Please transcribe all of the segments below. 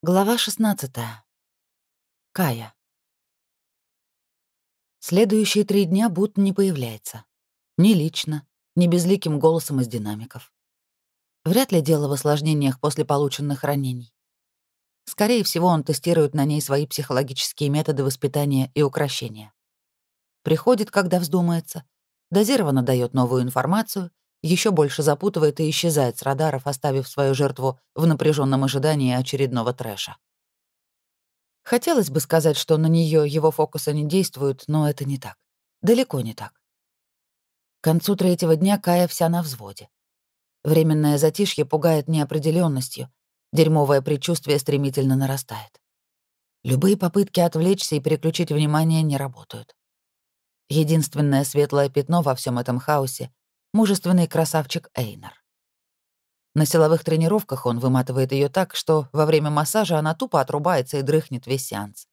Глава 16. Кая. Следующие три дня Бут не появляется. Ни лично, ни безликим голосом из динамиков. Вряд ли дело в осложнениях после полученных ранений. Скорее всего, он тестирует на ней свои психологические методы воспитания и укрощения. Приходит, когда вздумается, дозированно дает новую информацию, еще больше запутывает и исчезает с радаров, оставив свою жертву в напряженном ожидании очередного трэша. Хотелось бы сказать, что на нее его фокусы не действуют, но это не так. Далеко не так. К концу третьего дня Кая вся на взводе. Временное затишье пугает неопределенностью, дерьмовое предчувствие стремительно нарастает. Любые попытки отвлечься и переключить внимание не работают. Единственное светлое пятно во всем этом хаосе мужественный красавчик Эйнер. На силовых тренировках он выматывает ее так, что во время массажа она тупо отрубается и дрыхнет весь сеанс.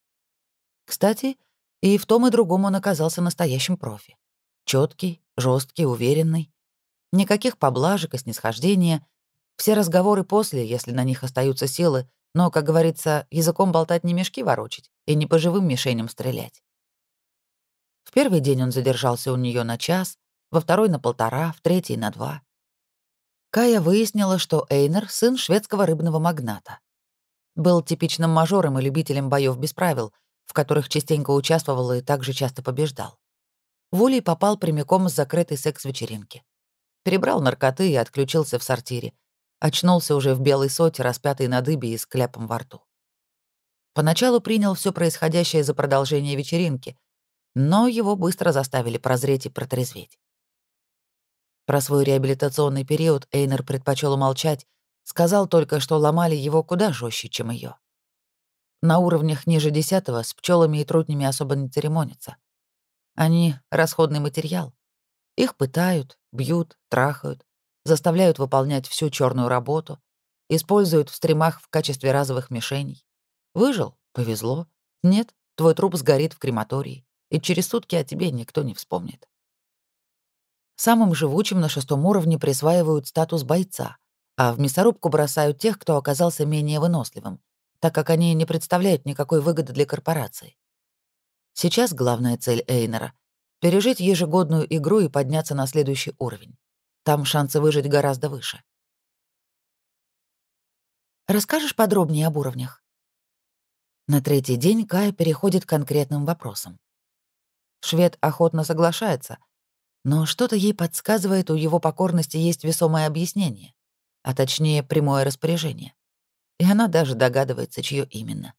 Кстати, и в том и другом он оказался настоящим профи. Четкий, жесткий, уверенный. Никаких поблажек и снисхождения. Все разговоры после, если на них остаются силы, но, как говорится, языком болтать не мешки ворочить и не по живым мишеням стрелять. В первый день он задержался у нее на час, во второй — на полтора, в третий — на два. Кая выяснила, что Эйнер — сын шведского рыбного магната. Был типичным мажором и любителем боев без правил, в которых частенько участвовал и также часто побеждал. Волей попал прямиком с закрытой секс-вечеринки. Перебрал наркоты и отключился в сортире. Очнулся уже в белой соте, распятый на дыбе и с кляпом во рту. Поначалу принял все происходящее за продолжение вечеринки, но его быстро заставили прозреть и протрезветь. Про свой реабилитационный период Эйнер предпочел умолчать, сказал только, что ломали его куда жестче, чем ее. На уровнях ниже десятого с пчелами и трутнями особо не церемонятся. Они — расходный материал. Их пытают, бьют, трахают, заставляют выполнять всю черную работу, используют в стримах в качестве разовых мишеней. Выжил — повезло. Нет, твой труп сгорит в крематории, и через сутки о тебе никто не вспомнит. Самым живучим на шестом уровне присваивают статус бойца, а в мясорубку бросают тех, кто оказался менее выносливым, так как они не представляют никакой выгоды для корпорации. Сейчас главная цель Эйнера — пережить ежегодную игру и подняться на следующий уровень. Там шансы выжить гораздо выше. Расскажешь подробнее об уровнях? На третий день Кая переходит к конкретным вопросам. Швед охотно соглашается, но что-то ей подсказывает, у его покорности есть весомое объяснение, а точнее прямое распоряжение. И она даже догадывается, чье именно.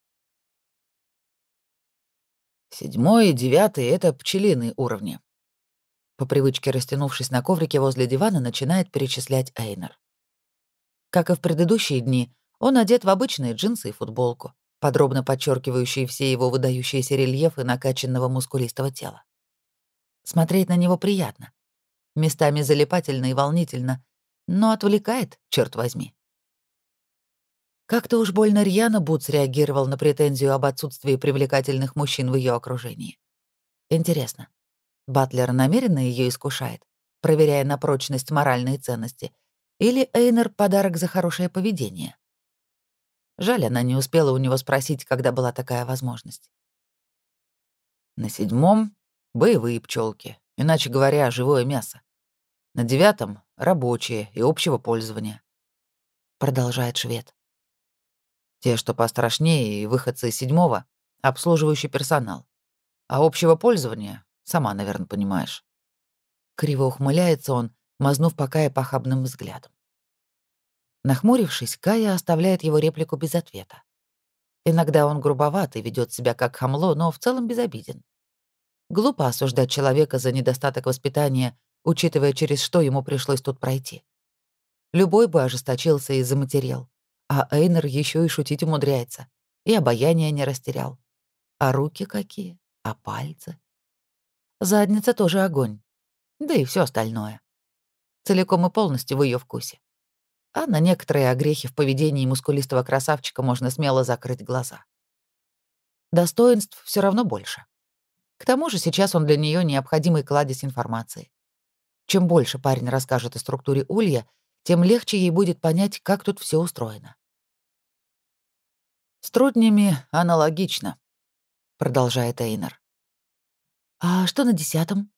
Седьмой и девятый — это пчелиные уровни. По привычке растянувшись на коврике возле дивана, начинает перечислять Эйнер. Как и в предыдущие дни, он одет в обычные джинсы и футболку, подробно подчеркивающие все его выдающиеся рельефы накачанного мускулистого тела. Смотреть на него приятно. Местами залипательно и волнительно, но отвлекает, черт возьми. Как-то уж больно рьяно Бутс реагировал на претензию об отсутствии привлекательных мужчин в ее окружении. Интересно, Батлер намеренно ее искушает, проверяя на прочность моральные ценности, или Эйнер — подарок за хорошее поведение? Жаль, она не успела у него спросить, когда была такая возможность. На седьмом Боевые пчелки, иначе говоря, живое мясо. На девятом — рабочие и общего пользования. Продолжает швед. Те, что пострашнее, и выходцы из седьмого — обслуживающий персонал. А общего пользования, сама, наверное, понимаешь. Криво ухмыляется он, мазнув Покая похабным взглядом. Нахмурившись, Кая оставляет его реплику без ответа. Иногда он грубоват и ведет себя как хамло, но в целом безобиден. Глупо осуждать человека за недостаток воспитания, учитывая, через что ему пришлось тут пройти. Любой бы ожесточился и заматерел. А Эйнер еще и шутить умудряется. И обаяние не растерял. А руки какие? А пальцы? Задница тоже огонь. Да и все остальное. Целиком и полностью в ее вкусе. А на некоторые огрехи в поведении мускулистого красавчика можно смело закрыть глаза. Достоинств все равно больше. К тому же сейчас он для нее необходимый кладезь информации. Чем больше парень расскажет о структуре улья, тем легче ей будет понять, как тут все устроено. С труднями аналогично, продолжает Эйнер. А что на десятом?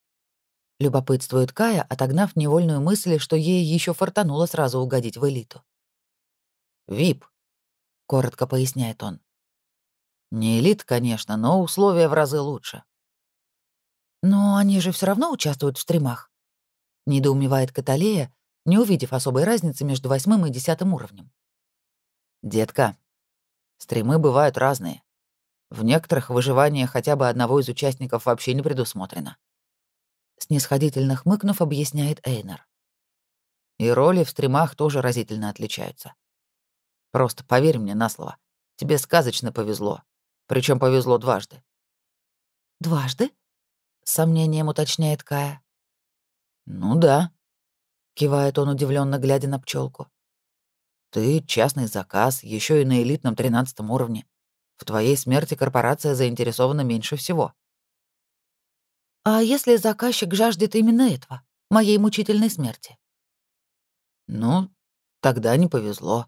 Любопытствует Кая, отогнав невольную мысль, что ей еще фартануло сразу угодить в элиту. «Вип», — коротко поясняет он. «Не элит, конечно, но условия в разы лучше». «Но они же все равно участвуют в стримах», — недоумевает Каталея, не увидев особой разницы между восьмым и десятым уровнем. «Детка, стримы бывают разные. В некоторых выживание хотя бы одного из участников вообще не предусмотрено снисходительно хмыкнув, объясняет Эйнер. И роли в стримах тоже разительно отличаются. Просто поверь мне на слово. Тебе сказочно повезло. Причем повезло дважды. Дважды? С сомнением уточняет Кая. Ну да. Кивает он удивленно, глядя на пчелку. Ты частный заказ, еще и на элитном тринадцатом уровне. В твоей смерти корпорация заинтересована меньше всего. А если заказчик жаждет именно этого, моей мучительной смерти? Ну, тогда не повезло,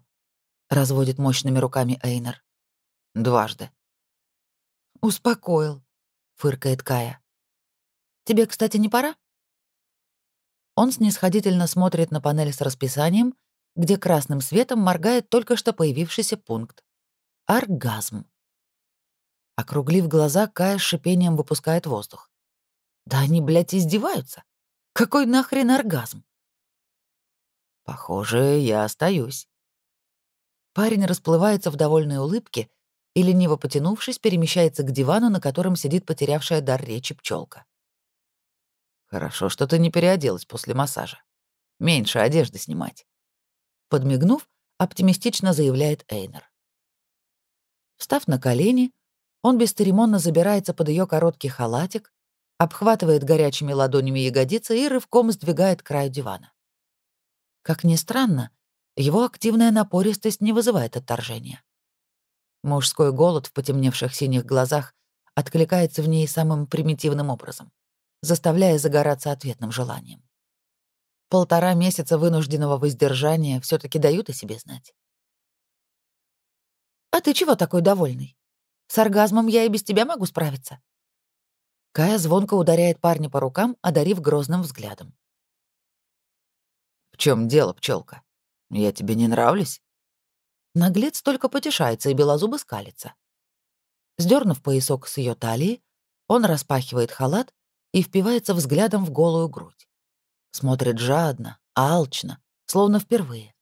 разводит мощными руками Эйнер. Дважды. Успокоил, фыркает Кая. Тебе, кстати, не пора? Он снисходительно смотрит на панель с расписанием, где красным светом моргает только что появившийся пункт. Оргазм. Округлив глаза, Кая с шипением выпускает воздух. Да они, блядь, издеваются. Какой нахрен оргазм? Похоже, я остаюсь. Парень расплывается в довольной улыбке и, лениво потянувшись, перемещается к дивану, на котором сидит потерявшая дар речи пчелка. Хорошо, что ты не переоделась после массажа. Меньше одежды снимать. Подмигнув, оптимистично заявляет Эйнер. Встав на колени, он бесцеремонно забирается под ее короткий халатик, обхватывает горячими ладонями ягодицы и рывком сдвигает к краю дивана. Как ни странно, его активная напористость не вызывает отторжения. Мужской голод в потемневших синих глазах откликается в ней самым примитивным образом, заставляя загораться ответным желанием. Полтора месяца вынужденного воздержания все таки дают о себе знать. «А ты чего такой довольный? С оргазмом я и без тебя могу справиться», Кая звонко ударяет парня по рукам, одарив грозным взглядом. «В чем дело, пчелка? Я тебе не нравлюсь?» Наглец только потешается и белозубы скалится. Сдернув поясок с ее талии, он распахивает халат и впивается взглядом в голую грудь. Смотрит жадно, алчно, словно впервые.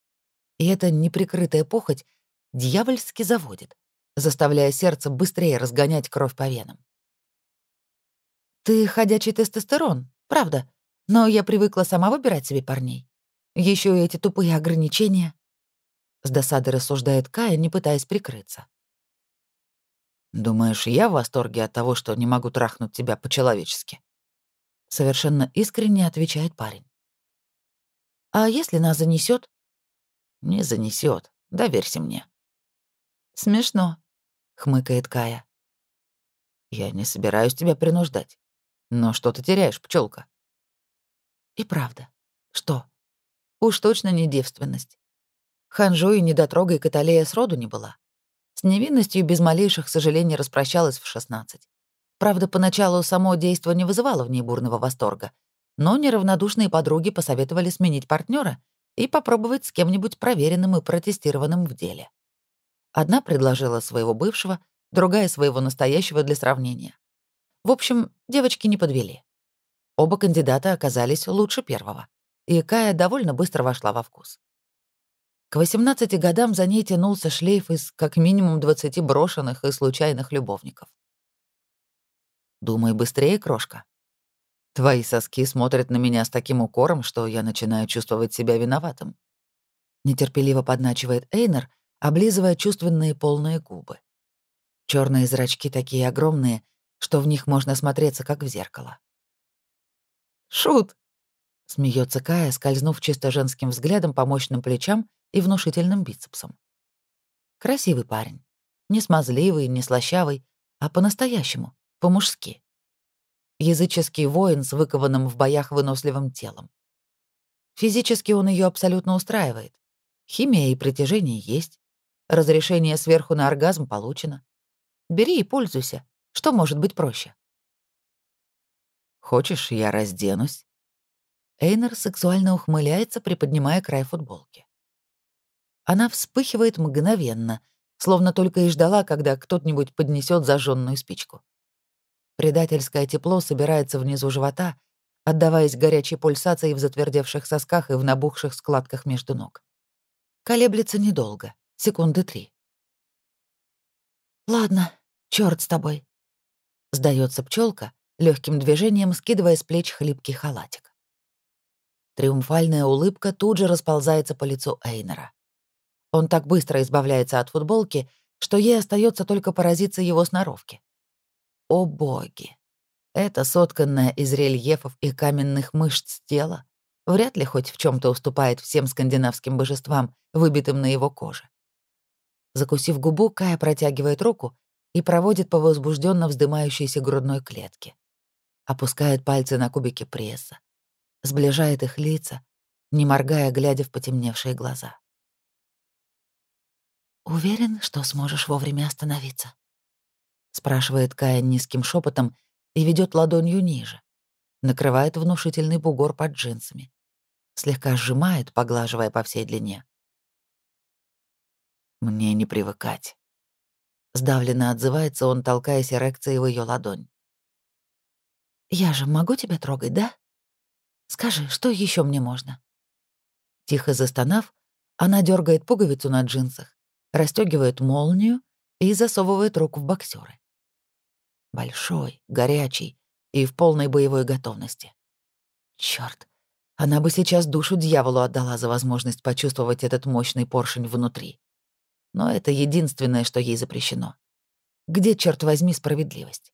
И эта неприкрытая похоть дьявольски заводит, заставляя сердце быстрее разгонять кровь по венам. Ты ходячий тестостерон, правда, но я привыкла сама выбирать себе парней. Еще и эти тупые ограничения. С досадой рассуждает Кая, не пытаясь прикрыться. «Думаешь, я в восторге от того, что не могу трахнуть тебя по-человечески?» Совершенно искренне отвечает парень. «А если нас занесет? «Не занесет. Доверься мне». «Смешно», — хмыкает Кая. «Я не собираюсь тебя принуждать. Но что ты теряешь, пчелка? И правда. Что? Уж точно не девственность. Ханжу и недотрогой Каталея сроду не была. С невинностью без малейших сожалений распрощалась в 16. Правда, поначалу само действо не вызывало в ней бурного восторга, но неравнодушные подруги посоветовали сменить партнера и попробовать с кем-нибудь проверенным и протестированным в деле. Одна предложила своего бывшего, другая — своего настоящего для сравнения. В общем, девочки не подвели. Оба кандидата оказались лучше первого, и Кая довольно быстро вошла во вкус. К 18 годам за ней тянулся шлейф из как минимум 20 брошенных и случайных любовников. «Думай быстрее, крошка. Твои соски смотрят на меня с таким укором, что я начинаю чувствовать себя виноватым». Нетерпеливо подначивает Эйнер, облизывая чувственные полные губы. Черные зрачки такие огромные, что в них можно смотреться, как в зеркало. «Шут!» — смеется Кая, скользнув чисто женским взглядом по мощным плечам и внушительным бицепсам. Красивый парень. Не смазливый, не слащавый, а по-настоящему, по-мужски. Языческий воин с выкованным в боях выносливым телом. Физически он ее абсолютно устраивает. Химия и притяжение есть. Разрешение сверху на оргазм получено. Бери и пользуйся. Что может быть проще? Хочешь, я разденусь? Эйнер сексуально ухмыляется, приподнимая край футболки. Она вспыхивает мгновенно, словно только и ждала, когда кто-нибудь поднесет зажженную спичку. Предательское тепло собирается внизу живота, отдаваясь горячей пульсации в затвердевших сосках и в набухших складках между ног. Колеблется недолго, секунды три. «Ладно, черт с тобой», — сдается пчелка, легким движением скидывая с плеч хлипкий халатик. Триумфальная улыбка тут же расползается по лицу Эйнера. Он так быстро избавляется от футболки, что ей остается только поразиться его сноровке. О боги! Это сотканное из рельефов и каменных мышц тело вряд ли хоть в чем то уступает всем скандинавским божествам, выбитым на его коже. Закусив губу, Кая протягивает руку и проводит по возбужденно вздымающейся грудной клетке. Опускает пальцы на кубики пресса. Сближает их лица, не моргая, глядя в потемневшие глаза. «Уверен, что сможешь вовремя остановиться?» — спрашивает Кая низким шепотом и ведет ладонью ниже. Накрывает внушительный бугор под джинсами. Слегка сжимает, поглаживая по всей длине. «Мне не привыкать». Сдавленно отзывается он, толкаясь эрекцией в ее ладонь. «Я же могу тебя трогать, да? Скажи, что еще мне можно?» Тихо застонав, она дергает пуговицу на джинсах, расстегивает молнию и засовывает руку в боксеры. Большой, горячий и в полной боевой готовности. Черт, она бы сейчас душу дьяволу отдала за возможность почувствовать этот мощный поршень внутри. Но это единственное, что ей запрещено. Где, черт возьми, справедливость?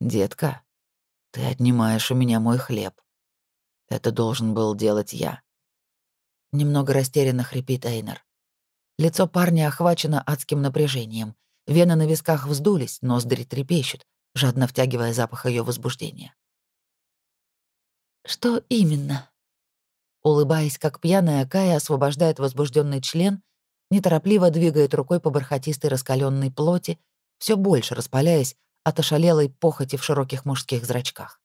«Детка, ты отнимаешь у меня мой хлеб. Это должен был делать я». Немного растерянно хрипит Эйнер. Лицо парня охвачено адским напряжением. Вены на висках вздулись, ноздри трепещут, жадно втягивая запах ее возбуждения. «Что именно?» Улыбаясь, как пьяная, Кая освобождает возбужденный член, неторопливо двигает рукой по бархатистой раскаленной плоти, все больше распаляясь от ошалелой похоти в широких мужских зрачках.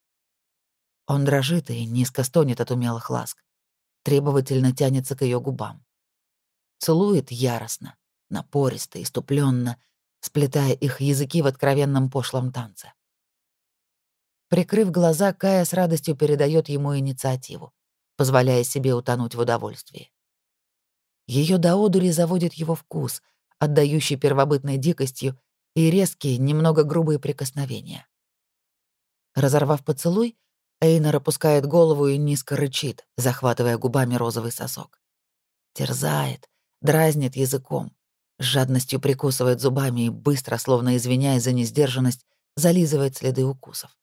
Он дрожит и низко стонет от умелых ласк, требовательно тянется к ее губам. Целует яростно, напористо, иступленно, сплетая их языки в откровенном пошлом танце. Прикрыв глаза, Кая с радостью передает ему инициативу, позволяя себе утонуть в удовольствии. Ее до одури заводит его вкус, отдающий первобытной дикостью и резкие, немного грубые прикосновения. Разорвав поцелуй, Эйнер опускает голову и низко рычит, захватывая губами розовый сосок. Терзает, дразнит языком, с жадностью прикусывает зубами и быстро, словно извиняясь за несдержанность, зализывает следы укусов.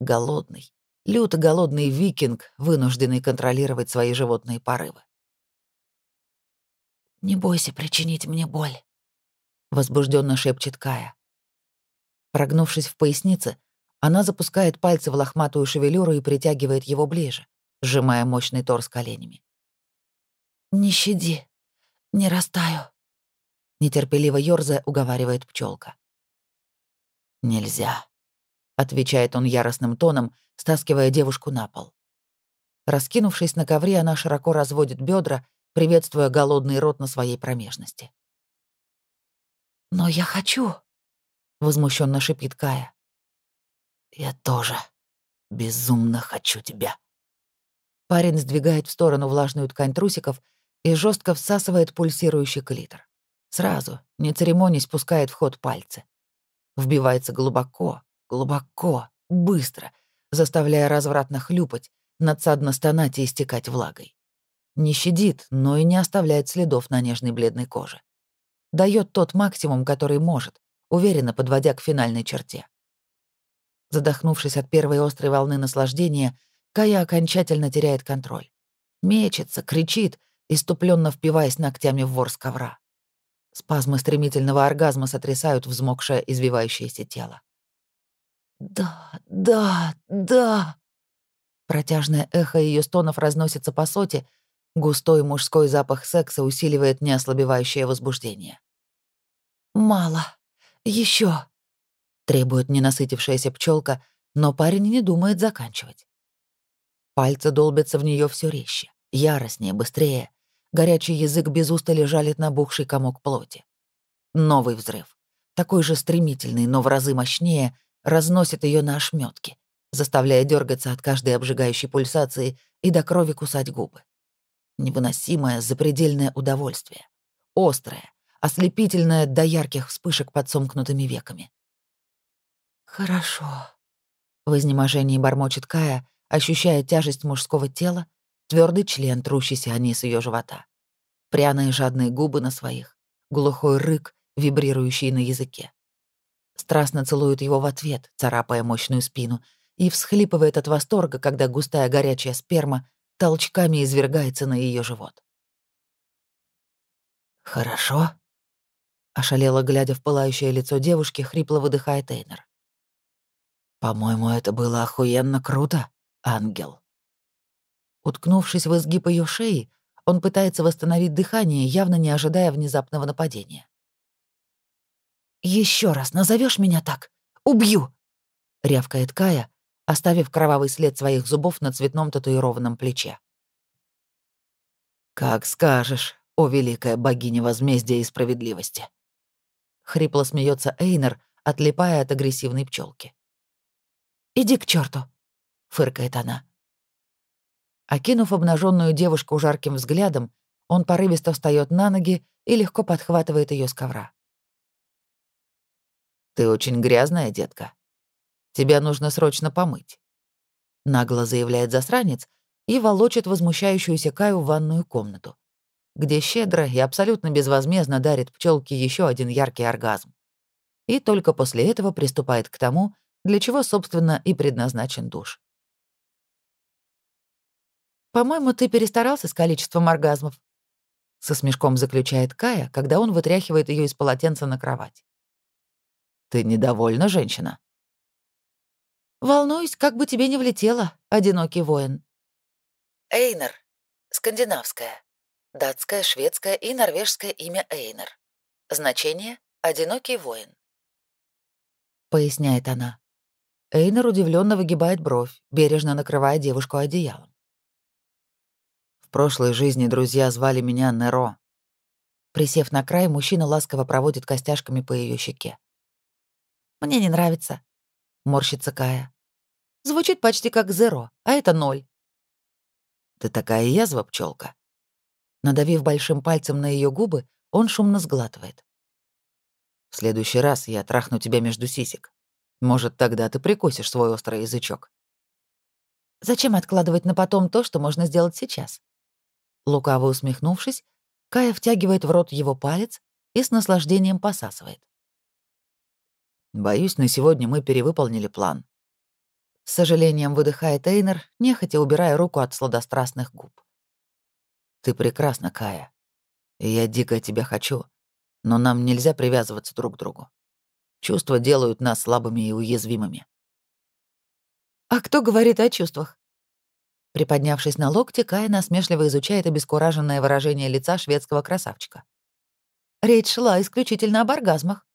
Голодный, люто голодный викинг, вынужденный контролировать свои животные порывы. «Не бойся причинить мне боль», — возбужденно шепчет Кая. Прогнувшись в пояснице, она запускает пальцы в лохматую шевелюру и притягивает его ближе, сжимая мощный торс коленями. «Не щади», не растаю. Нетерпеливо ёрзая уговаривает пчелка. Нельзя, отвечает он яростным тоном, стаскивая девушку на пол. Раскинувшись на ковре, она широко разводит бедра, приветствуя голодный рот на своей промежности. «Но я хочу», — возмущенно шипит Кая. «Я тоже безумно хочу тебя». Парень сдвигает в сторону влажную ткань трусиков и жестко всасывает пульсирующий клитор. Сразу, не церемонясь, пускает в ход пальцы. Вбивается глубоко, глубоко, быстро, заставляя развратно хлюпать, надсадно стонать и истекать влагой. Не щадит, но и не оставляет следов на нежной бледной коже. Дает тот максимум, который может, уверенно подводя к финальной черте. Задохнувшись от первой острой волны наслаждения, Кая окончательно теряет контроль. Мечется, кричит, иступленно впиваясь ногтями в ворс ковра. Спазмы стремительного оргазма сотрясают взмокшее извивающееся тело. «Да, да, да!» Протяжное эхо ее стонов разносится по соте, Густой мужской запах секса усиливает неослабевающее возбуждение. «Мало. еще, требует ненасытившаяся пчелка, но парень не думает заканчивать. Пальцы долбятся в нее все резче, яростнее, быстрее. Горячий язык без устали жалит набухший комок плоти. Новый взрыв, такой же стремительный, но в разы мощнее, разносит ее на ошметки, заставляя дергаться от каждой обжигающей пульсации и до крови кусать губы. Невыносимое запредельное удовольствие. Острое, ослепительное до ярких вспышек под сомкнутыми веками. «Хорошо», — в изнеможении бормочет Кая, ощущая тяжесть мужского тела, твердый член, трущийся о низ ее живота, пряные жадные губы на своих, глухой рык, вибрирующий на языке. Страстно целует его в ответ, царапая мощную спину, и всхлипывает от восторга, когда густая горячая сперма толчками извергается на ее живот. «Хорошо?» Ошалело, глядя в пылающее лицо девушки, хрипло выдыхает Эйнер. «По-моему, это было охуенно круто, ангел». Уткнувшись в изгиб ее шеи, он пытается восстановить дыхание, явно не ожидая внезапного нападения. Еще раз назовешь меня так? Убью!» — рявкает Кая, оставив кровавый след своих зубов на цветном татуированном плече. «Как скажешь, о великая богиня возмездия и справедливости!» Хрипло смеется Эйнер, отлипая от агрессивной пчелки. «Иди к черту! фыркает она. Окинув обнаженную девушку жарким взглядом, он порывисто встает на ноги и легко подхватывает ее с ковра. «Ты очень грязная, детка. Тебя нужно срочно помыть», — нагло заявляет засранец и волочит возмущающуюся Каю в ванную комнату, где щедро и абсолютно безвозмездно дарит пчелке еще один яркий оргазм. И только после этого приступает к тому, для чего, собственно, и предназначен душ. «По-моему, ты перестарался с количеством оргазмов», — со смешком заключает Кая, когда он вытряхивает ее из полотенца на кровать. «Ты недовольна, женщина?» Волнуюсь, как бы тебе не влетело, одинокий воин. Эйнер. Скандинавское. Датское, шведское и норвежское имя Эйнер. Значение — одинокий воин. Поясняет она. Эйнер удивленно выгибает бровь, бережно накрывая девушку одеялом. В прошлой жизни друзья звали меня Неро. Присев на край, мужчина ласково проводит костяшками по ее щеке. «Мне не нравится», — морщится Кая. Звучит почти как зеро, а это ноль. Ты такая язва, пчелка. Надавив большим пальцем на ее губы, он шумно сглатывает. В следующий раз я трахну тебя между сисек. Может, тогда ты прикусишь свой острый язычок. Зачем откладывать на потом то, что можно сделать сейчас? Лукаво усмехнувшись, Кая втягивает в рот его палец и с наслаждением посасывает. Боюсь, на сегодня мы перевыполнили план. С сожалением выдыхает Эйнер, нехотя убирая руку от сладострастных губ. «Ты прекрасна, Кая. Я дико тебя хочу, но нам нельзя привязываться друг к другу. Чувства делают нас слабыми и уязвимыми». «А кто говорит о чувствах?» Приподнявшись на локте, Кая насмешливо изучает обескураженное выражение лица шведского красавчика. Речь шла исключительно об оргазмах.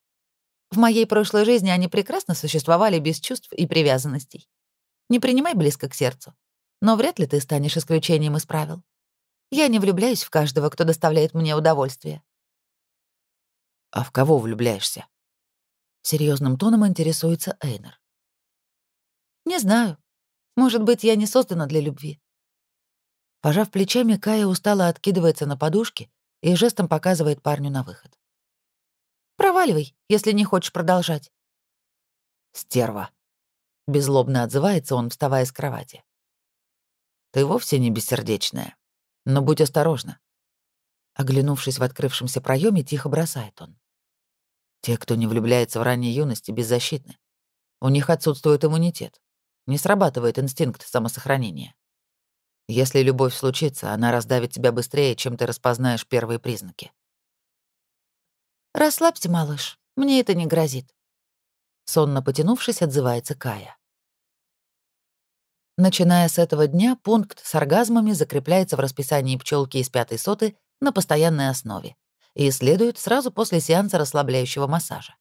В моей прошлой жизни они прекрасно существовали без чувств и привязанностей. Не принимай близко к сердцу. Но вряд ли ты станешь исключением из правил. Я не влюбляюсь в каждого, кто доставляет мне удовольствие. А в кого влюбляешься? Серьезным тоном интересуется Эйнер. Не знаю. Может быть, я не создана для любви. Пожав плечами, Кая устало откидывается на подушке и жестом показывает парню на выход. «Проваливай, если не хочешь продолжать». «Стерва», Безлобно отзывается он, вставая с кровати. «Ты вовсе не бессердечная, но будь осторожна». Оглянувшись в открывшемся проеме, тихо бросает он. Те, кто не влюбляется в ранней юности, беззащитны. У них отсутствует иммунитет. Не срабатывает инстинкт самосохранения. Если любовь случится, она раздавит тебя быстрее, чем ты распознаешь первые признаки. «Расслабься, малыш, мне это не грозит», — сонно потянувшись, отзывается Кая. Начиная с этого дня, пункт с оргазмами закрепляется в расписании пчелки из пятой соты на постоянной основе и следует сразу после сеанса расслабляющего массажа.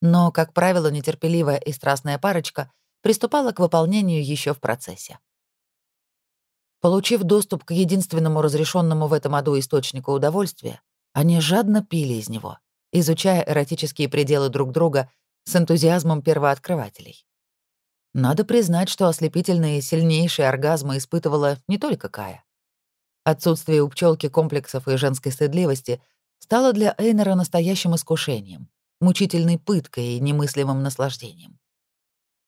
Но, как правило, нетерпеливая и страстная парочка приступала к выполнению еще в процессе. Получив доступ к единственному разрешенному в этом аду источнику удовольствия, они жадно пили из него, изучая эротические пределы друг друга с энтузиазмом первооткрывателей. Надо признать, что ослепительные сильнейшие оргазмы испытывала не только Кая. Отсутствие у пчелки комплексов и женской стыдливости стало для Эйнера настоящим искушением, мучительной пыткой и немыслимым наслаждением.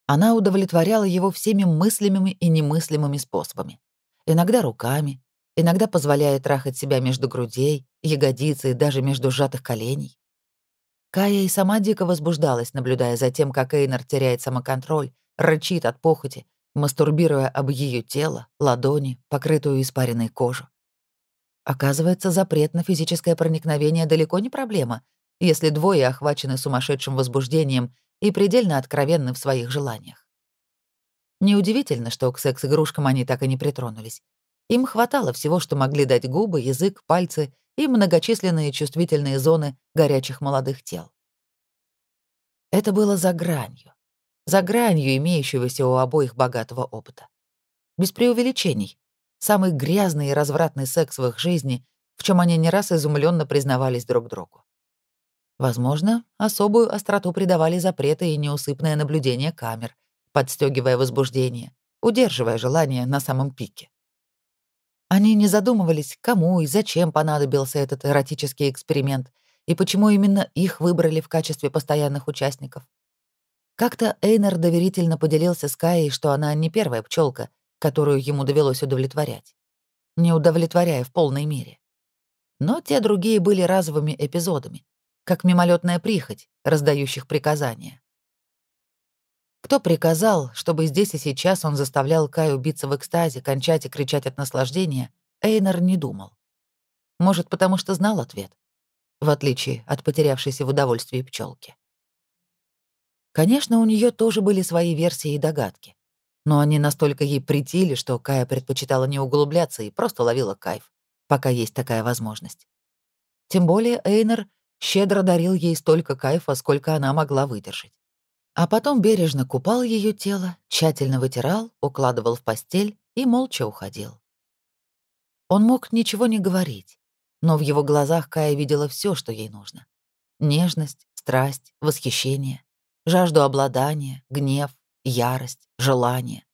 Она удовлетворяла его всеми мыслимыми и немыслимыми способами. Иногда руками, иногда позволяя трахать себя между грудей, ягодицы и даже между сжатых коленей. Кая и сама дико возбуждалась, наблюдая за тем, как Эйнер теряет самоконтроль, рычит от похоти, мастурбируя об ее тело, ладони, покрытую испаренной кожу. Оказывается, запрет на физическое проникновение далеко не проблема, если двое охвачены сумасшедшим возбуждением и предельно откровенны в своих желаниях. Неудивительно, что к секс-игрушкам они так и не притронулись. Им хватало всего, что могли дать губы, язык, пальцы и многочисленные чувствительные зоны горячих молодых тел. Это было за гранью, за гранью имеющегося у обоих богатого опыта. Без преувеличений, самый грязный и развратный секс в их жизни, в чем они не раз изумленно признавались друг другу. Возможно, особую остроту придавали запреты и неусыпное наблюдение камер, подстегивая возбуждение, удерживая желание на самом пике. Они не задумывались, кому и зачем понадобился этот эротический эксперимент и почему именно их выбрали в качестве постоянных участников. Как-то Эйнер доверительно поделился с Каей, что она не первая пчелка, которую ему довелось удовлетворять. Не удовлетворяя в полной мере. Но те другие были разовыми эпизодами, как мимолетная прихоть, раздающих приказания. Кто приказал, чтобы здесь и сейчас он заставлял Каю биться в экстазе, кончать и кричать от наслаждения, Эйнер не думал. Может, потому что знал ответ, в отличие от потерявшейся в удовольствии пчелки. Конечно, у нее тоже были свои версии и догадки, но они настолько ей притили, что Кая предпочитала не углубляться и просто ловила кайф, пока есть такая возможность. Тем более Эйнер щедро дарил ей столько кайфа, сколько она могла выдержать. А потом бережно купал ее тело, тщательно вытирал, укладывал в постель и молча уходил. Он мог ничего не говорить, но в его глазах Кая видела все, что ей нужно. Нежность, страсть, восхищение, жажду обладания, гнев, ярость, желание.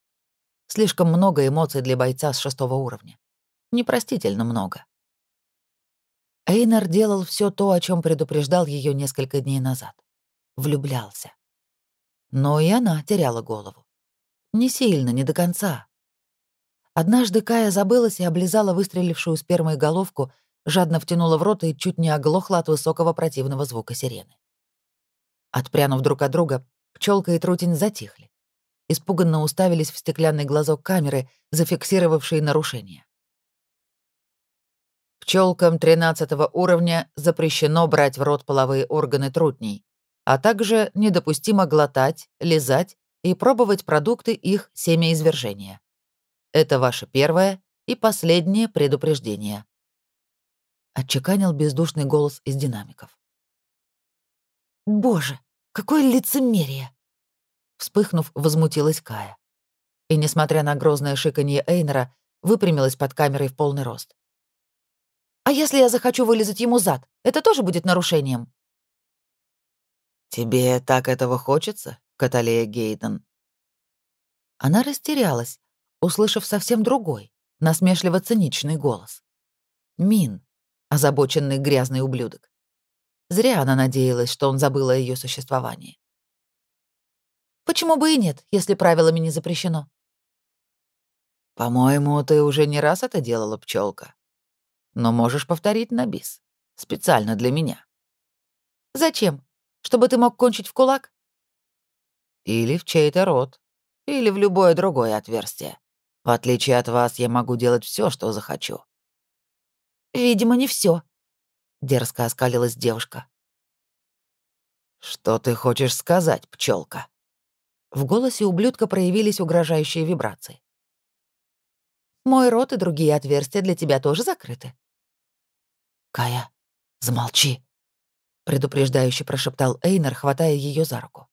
Слишком много эмоций для бойца с шестого уровня. Непростительно много. Эйнар делал все то, о чем предупреждал ее несколько дней назад. Влюблялся. Но и она теряла голову. Не сильно, не до конца. Однажды Кая забылась и облизала выстрелившую спермой головку, жадно втянула в рот и чуть не оглохла от высокого противного звука сирены. Отпрянув друг от друга, пчелка и трутень затихли. Испуганно уставились в стеклянный глазок камеры, зафиксировавшей нарушение. Пчелкам 13 уровня запрещено брать в рот половые органы трутней, а также недопустимо глотать, лизать и пробовать продукты их семяизвержения. Это ваше первое и последнее предупреждение. Отчеканил бездушный голос из динамиков. «Боже, какое лицемерие!» Вспыхнув, возмутилась Кая. И, несмотря на грозное шиканье Эйнера, выпрямилась под камерой в полный рост. А если я захочу вылезать ему зад, это тоже будет нарушением?» «Тебе так этого хочется, Каталея Гейден?» Она растерялась, услышав совсем другой, насмешливо-циничный голос. Мин, озабоченный грязный ублюдок. Зря она надеялась, что он забыл о ее существовании. «Почему бы и нет, если правилами не запрещено?» «По-моему, ты уже не раз это делала, пчелка но можешь повторить на бис. Специально для меня. Зачем? Чтобы ты мог кончить в кулак? Или в чей-то рот. Или в любое другое отверстие. В отличие от вас, я могу делать все, что захочу. Видимо, не все. дерзко оскалилась девушка. Что ты хочешь сказать, пчелка? В голосе ублюдка проявились угрожающие вибрации. «Мой рот и другие отверстия для тебя тоже закрыты». «Кая, замолчи», — предупреждающе прошептал Эйнер, хватая ее за руку.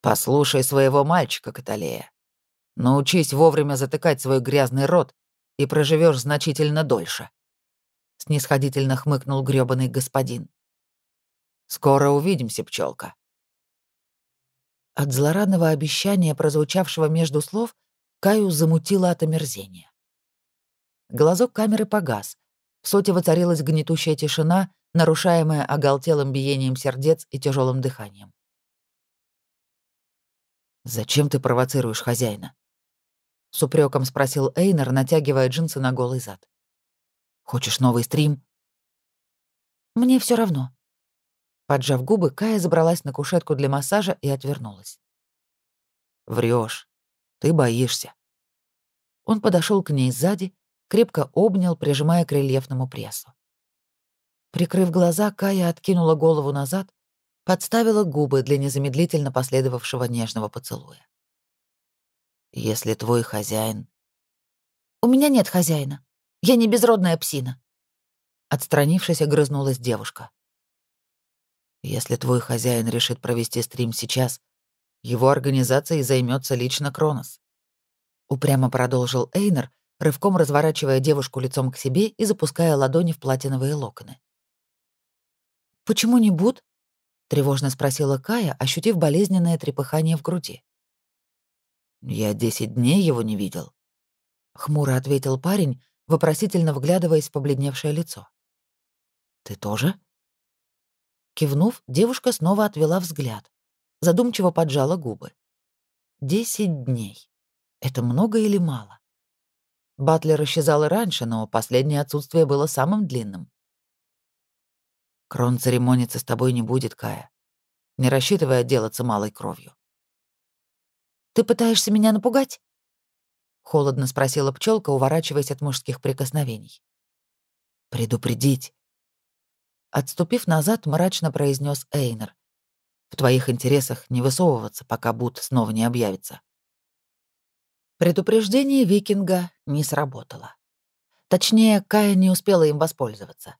«Послушай своего мальчика, Каталея. Научись вовремя затыкать свой грязный рот, и проживешь значительно дольше», — снисходительно хмыкнул грёбаный господин. «Скоро увидимся, пчелка. От злорадного обещания, прозвучавшего между слов, Каю замутило от омерзения. Глазок камеры погас. В соте воцарилась гнетущая тишина, нарушаемая оголтелым биением сердец и тяжелым дыханием. «Зачем ты провоцируешь хозяина?» — с упреком спросил Эйнер, натягивая джинсы на голый зад. «Хочешь новый стрим?» «Мне все равно». Поджав губы, Кая забралась на кушетку для массажа и отвернулась. Врешь. Ты боишься». Он подошел к ней сзади, крепко обнял, прижимая к рельефному прессу. Прикрыв глаза, Кая откинула голову назад, подставила губы для незамедлительно последовавшего нежного поцелуя. Если твой хозяин... У меня нет хозяина. Я не безродная псина. Отстранившись, огрызнулась девушка. Если твой хозяин решит провести стрим сейчас, его организацией займется лично Кронос. Упрямо продолжил Эйнер, рывком разворачивая девушку лицом к себе и запуская ладони в платиновые локоны. «Почему не Буд?» — тревожно спросила Кая, ощутив болезненное трепыхание в груди. Я десять дней его не видел. Хмуро ответил парень, вопросительно вглядываясь в побледневшее лицо. Ты тоже? Кивнув, девушка снова отвела взгляд. Задумчиво поджала губы. Десять дней. Это много или мало? Батлер исчезал и раньше, но последнее отсутствие было самым длинным. Крон церемониться с тобой не будет, Кая. Не рассчитывай отделаться малой кровью. Ты пытаешься меня напугать?» Холодно спросила пчелка, уворачиваясь от мужских прикосновений. «Предупредить». Отступив назад, мрачно произнес Эйнер. «В твоих интересах не высовываться, пока Бут снова не объявится». Предупреждение викинга не сработало. Точнее, Кая не успела им воспользоваться.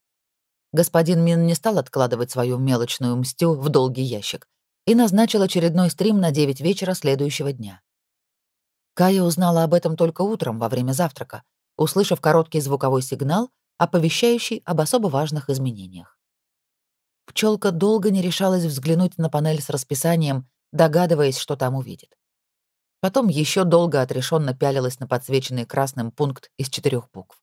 Господин Мин не стал откладывать свою мелочную мстю в долгий ящик, и назначил очередной стрим на 9 вечера следующего дня. Кая узнала об этом только утром во время завтрака, услышав короткий звуковой сигнал, оповещающий об особо важных изменениях. Пчелка долго не решалась взглянуть на панель с расписанием, догадываясь, что там увидит. Потом еще долго отрешенно пялилась на подсвеченный красным пункт из четырех букв.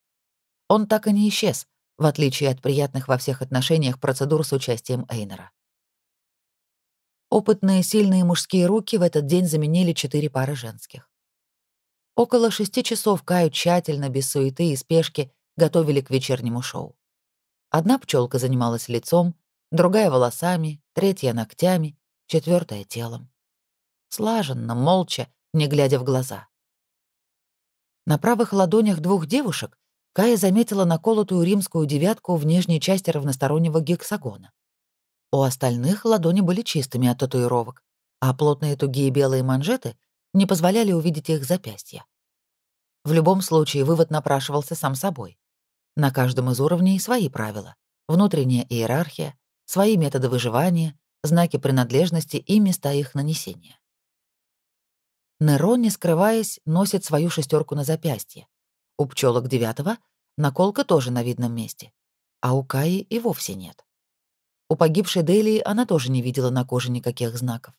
Он так и не исчез, в отличие от приятных во всех отношениях процедур с участием Эйнера. Опытные, сильные мужские руки в этот день заменили четыре пары женских. Около шести часов Каю тщательно, без суеты и спешки, готовили к вечернему шоу. Одна пчелка занималась лицом, другая — волосами, третья — ногтями, четвертая — телом. Слаженно, молча, не глядя в глаза. На правых ладонях двух девушек Кая заметила наколотую римскую девятку в нижней части равностороннего гексагона. У остальных ладони были чистыми от татуировок, а плотные тугие белые манжеты не позволяли увидеть их запястья. В любом случае вывод напрашивался сам собой. На каждом из уровней свои правила, внутренняя иерархия, свои методы выживания, знаки принадлежности и места их нанесения. Неро, не скрываясь, носит свою шестерку на запястье. У пчелок девятого наколка тоже на видном месте, а у Каи и вовсе нет. У погибшей Делии она тоже не видела на коже никаких знаков.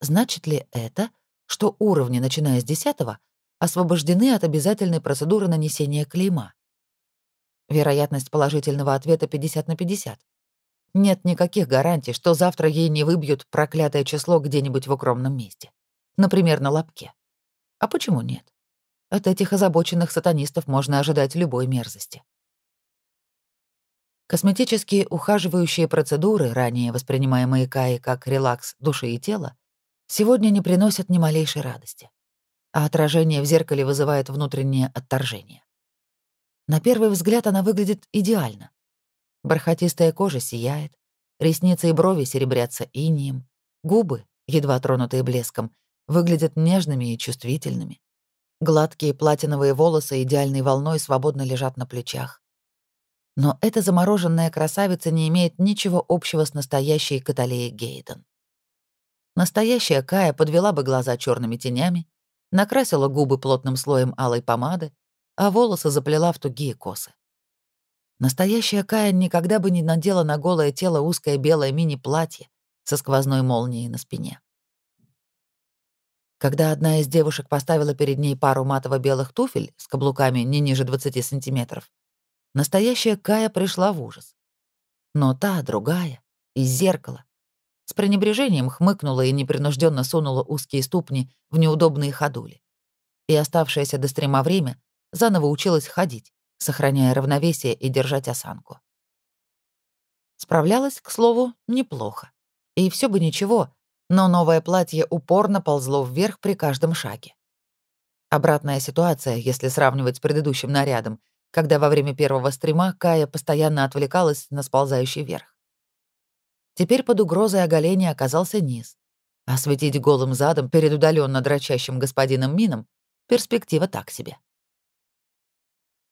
Значит ли это, что уровни, начиная с десятого, освобождены от обязательной процедуры нанесения клейма? Вероятность положительного ответа 50 на 50. Нет никаких гарантий, что завтра ей не выбьют проклятое число где-нибудь в укромном месте. Например, на лобке. А почему нет? От этих озабоченных сатанистов можно ожидать любой мерзости. Косметические ухаживающие процедуры, ранее воспринимаемые Каей как релакс души и тела, сегодня не приносят ни малейшей радости, а отражение в зеркале вызывает внутреннее отторжение. На первый взгляд она выглядит идеально. Бархатистая кожа сияет, ресницы и брови серебрятся инием, губы едва тронутые блеском, выглядят нежными и чувствительными. Гладкие платиновые волосы идеальной волной свободно лежат на плечах. Но эта замороженная красавица не имеет ничего общего с настоящей Каталеей Гейден. Настоящая Кая подвела бы глаза черными тенями, накрасила губы плотным слоем алой помады, а волосы заплела в тугие косы. Настоящая Кая никогда бы не надела на голое тело узкое белое мини-платье со сквозной молнией на спине. Когда одна из девушек поставила перед ней пару матово-белых туфель с каблуками не ниже 20 сантиметров, настоящая Кая пришла в ужас. Но та, другая, из зеркала, с пренебрежением хмыкнула и непринужденно сунула узкие ступни в неудобные ходули. И оставшееся до стрима время заново училась ходить, сохраняя равновесие и держать осанку. Справлялась, к слову, неплохо. И все бы ничего, но новое платье упорно ползло вверх при каждом шаге. Обратная ситуация, если сравнивать с предыдущим нарядом, когда во время первого стрима Кая постоянно отвлекалась на сползающий верх. Теперь под угрозой оголения оказался низ. А светить голым задом перед удаленно дрочащим господином Мином — перспектива так себе.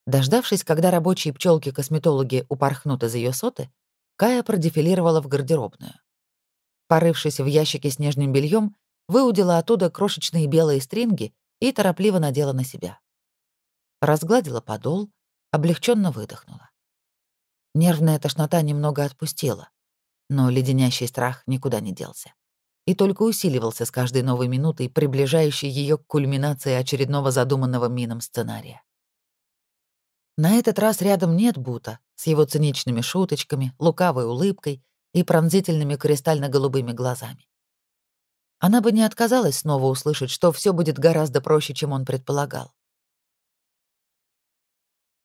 Дождавшись, когда рабочие пчелки косметологи упорхнут из ее соты, Кая продефилировала в гардеробную. Порывшись в ящике с нежным бельем, выудила оттуда крошечные белые стринги и торопливо надела на себя. Разгладила подол, облегченно выдохнула. Нервная тошнота немного отпустила, но леденящий страх никуда не делся и только усиливался с каждой новой минутой, приближающей ее к кульминации очередного задуманного Мином сценария. На этот раз рядом нет Бута с его циничными шуточками, лукавой улыбкой и пронзительными кристально-голубыми глазами. Она бы не отказалась снова услышать, что все будет гораздо проще, чем он предполагал.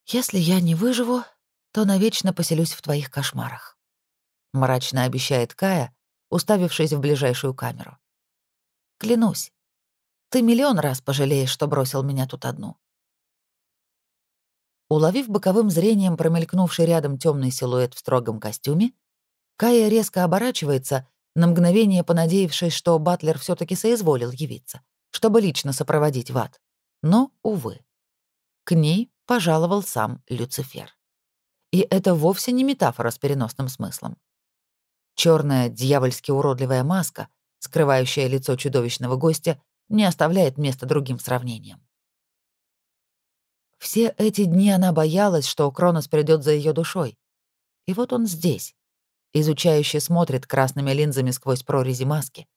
«Если я не выживу, то навечно поселюсь в твоих кошмарах», — мрачно обещает Кая, уставившись в ближайшую камеру. «Клянусь, ты миллион раз пожалеешь, что бросил меня тут одну». Уловив боковым зрением промелькнувший рядом темный силуэт в строгом костюме, Кая резко оборачивается, на мгновение понадеявшись, что Батлер все таки соизволил явиться, чтобы лично сопроводить в ад. Но, увы, к ней пожаловал сам Люцифер. И это вовсе не метафора с переносным смыслом. Черная дьявольски уродливая маска, скрывающая лицо чудовищного гостя, не оставляет места другим сравнениям. Все эти дни она боялась, что Кронос придет за ее душой. И вот он здесь. Изучающе смотрит красными линзами сквозь прорези маски.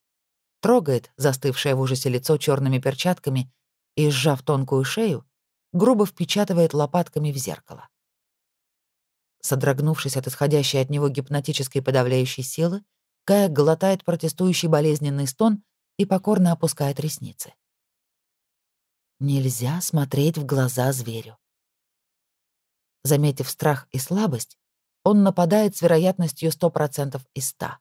Трогает застывшее в ужасе лицо черными перчатками и, сжав тонкую шею, грубо впечатывает лопатками в зеркало. Содрогнувшись от исходящей от него гипнотической подавляющей силы, Кая глотает протестующий болезненный стон и покорно опускает ресницы. Нельзя смотреть в глаза зверю. Заметив страх и слабость, он нападает с вероятностью 100% из 100.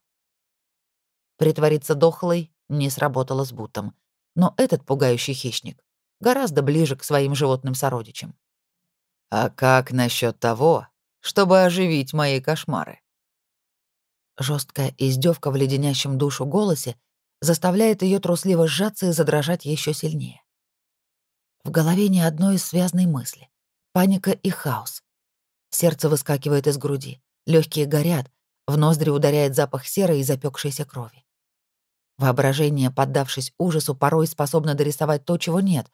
Притвориться дохлой не сработало с Бутом, но этот пугающий хищник гораздо ближе к своим животным сородичам. «А как насчет того, чтобы оживить мои кошмары?» Жесткая издевка в леденящем душу голосе заставляет ее трусливо сжаться и задрожать еще сильнее. В голове ни одной связной мысли. Паника и хаос. Сердце выскакивает из груди, легкие горят, в ноздри ударяет запах серой и запекшейся крови. Воображение, поддавшись ужасу, порой способно дорисовать то, чего нет,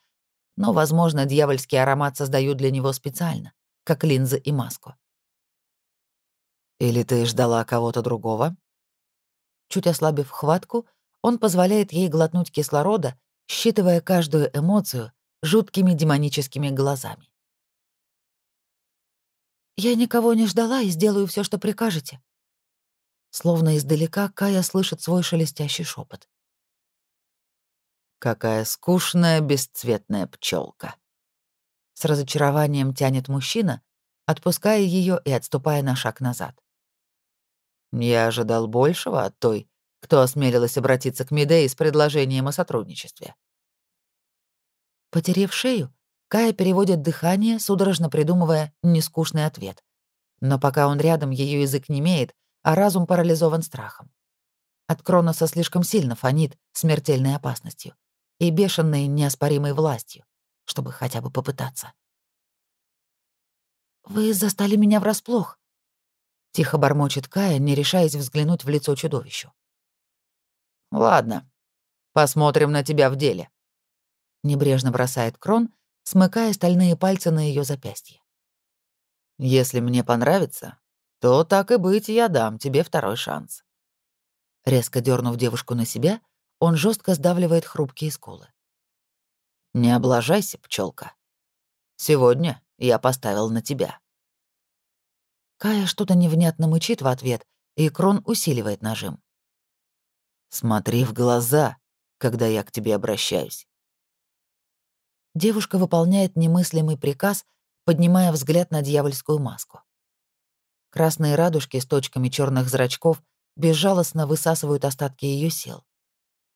но, возможно, дьявольский аромат создают для него специально, как линзы и маску. «Или ты ждала кого-то другого?» Чуть ослабив хватку, он позволяет ей глотнуть кислорода, считывая каждую эмоцию, жуткими демоническими глазами. «Я никого не ждала и сделаю все, что прикажете». Словно издалека Кая слышит свой шелестящий шепот. «Какая скучная бесцветная пчелка. С разочарованием тянет мужчина, отпуская ее и отступая на шаг назад. «Я ожидал большего от той, кто осмелилась обратиться к Медее с предложением о сотрудничестве. Потерев шею, Кая переводит дыхание, судорожно придумывая нескучный ответ. Но пока он рядом, ее язык не имеет, а разум парализован страхом. От Кроноса слишком сильно фонит смертельной опасностью и бешеной неоспоримой властью, чтобы хотя бы попытаться. «Вы застали меня врасплох», — тихо бормочет Кая, не решаясь взглянуть в лицо чудовищу. «Ладно, посмотрим на тебя в деле», — небрежно бросает Крон, смыкая стальные пальцы на ее запястье. «Если мне понравится, то, так и быть, я дам тебе второй шанс». Резко дернув девушку на себя, он жестко сдавливает хрупкие скулы. «Не облажайся, пчелка. Сегодня я поставил на тебя». Кая что-то невнятно мычит в ответ, и Крон усиливает нажим. «Смотри в глаза, когда я к тебе обращаюсь». Девушка выполняет немыслимый приказ, поднимая взгляд на дьявольскую маску. Красные радужки с точками черных зрачков безжалостно высасывают остатки ее сил.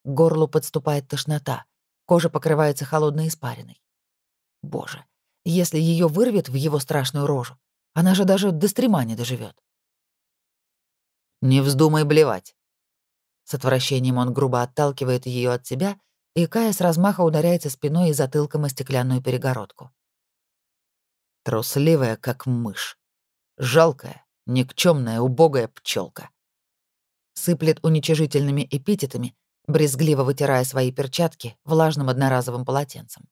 К горлу подступает тошнота, кожа покрывается холодной испариной. Боже, если ее вырвет в его страшную рожу, она же даже до стрима не доживет. «Не вздумай блевать!» С отвращением он грубо отталкивает ее от себя, и Кая с размаха ударяется спиной и затылком о стеклянную перегородку. Трусливая, как мышь. Жалкая, никчемная, убогая пчелка. Сыплет уничижительными эпитетами, брезгливо вытирая свои перчатки влажным одноразовым полотенцем.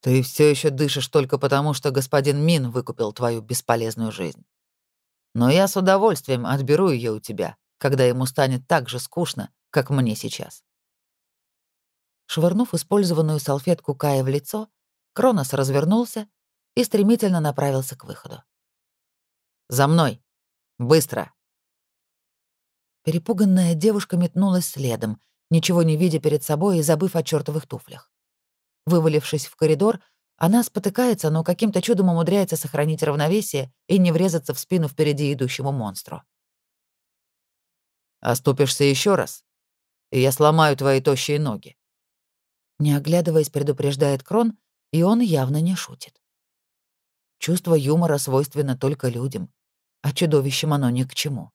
Ты все еще дышишь только потому, что господин Мин выкупил твою бесполезную жизнь. Но я с удовольствием отберу ее у тебя, когда ему станет так же скучно, как мне сейчас. Швырнув использованную салфетку Кая в лицо, Кронос развернулся и стремительно направился к выходу. «За мной! Быстро!» Перепуганная девушка метнулась следом, ничего не видя перед собой и забыв о чертовых туфлях. Вывалившись в коридор, она спотыкается, но каким-то чудом умудряется сохранить равновесие и не врезаться в спину впереди идущему монстру. «Оступишься еще раз, и я сломаю твои тощие ноги». Не оглядываясь, предупреждает Крон, и он явно не шутит. Чувство юмора свойственно только людям, а чудовищам оно ни к чему.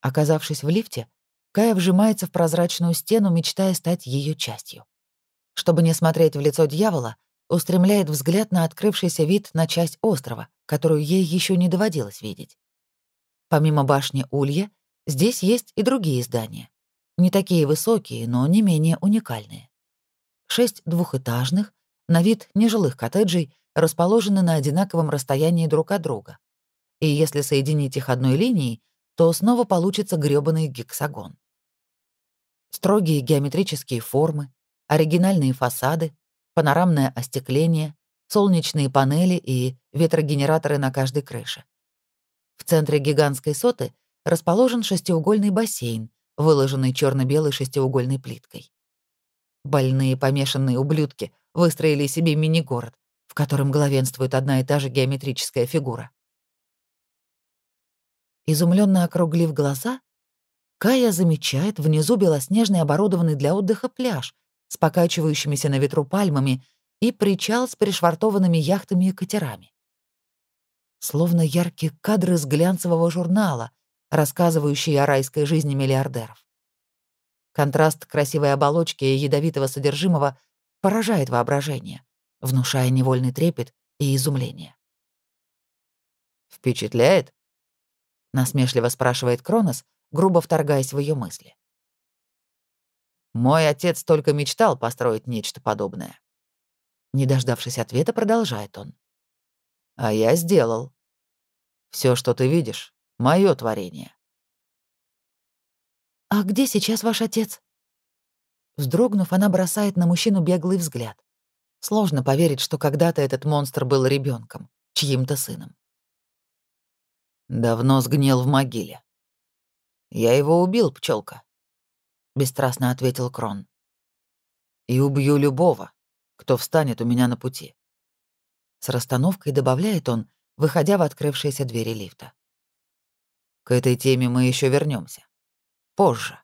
Оказавшись в лифте, Кая вжимается в прозрачную стену, мечтая стать ее частью. Чтобы не смотреть в лицо дьявола, устремляет взгляд на открывшийся вид на часть острова, которую ей еще не доводилось видеть. Помимо башни Улья, здесь есть и другие здания. Не такие высокие, но не менее уникальные. Шесть двухэтажных, на вид нежилых коттеджей, расположены на одинаковом расстоянии друг от друга. И если соединить их одной линией, то снова получится грёбаный гексагон. Строгие геометрические формы, оригинальные фасады, панорамное остекление, солнечные панели и ветрогенераторы на каждой крыше. В центре гигантской соты расположен шестиугольный бассейн, выложенный черно белой шестиугольной плиткой. Больные помешанные ублюдки выстроили себе мини-город, в котором главенствует одна и та же геометрическая фигура. Изумленно округлив глаза, Кая замечает внизу белоснежный оборудованный для отдыха пляж с покачивающимися на ветру пальмами и причал с пришвартованными яхтами и катерами. Словно яркие кадры с глянцевого журнала, рассказывающие о райской жизни миллиардеров. Контраст красивой оболочки и ядовитого содержимого поражает воображение, внушая невольный трепет и изумление. «Впечатляет?» — насмешливо спрашивает Кронос, грубо вторгаясь в ее мысли. Мой отец только мечтал построить нечто подобное. Не дождавшись ответа, продолжает он. А я сделал. Все, что ты видишь, мое творение. А где сейчас ваш отец? Вздрогнув, она бросает на мужчину беглый взгляд. Сложно поверить, что когда-то этот монстр был ребенком, чьим-то сыном. Давно сгнил в могиле. Я его убил, пчелка бесстрастно ответил Крон. И убью любого, кто встанет у меня на пути. С расстановкой добавляет он, выходя в открывшиеся двери лифта. К этой теме мы еще вернемся. Позже.